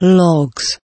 logs.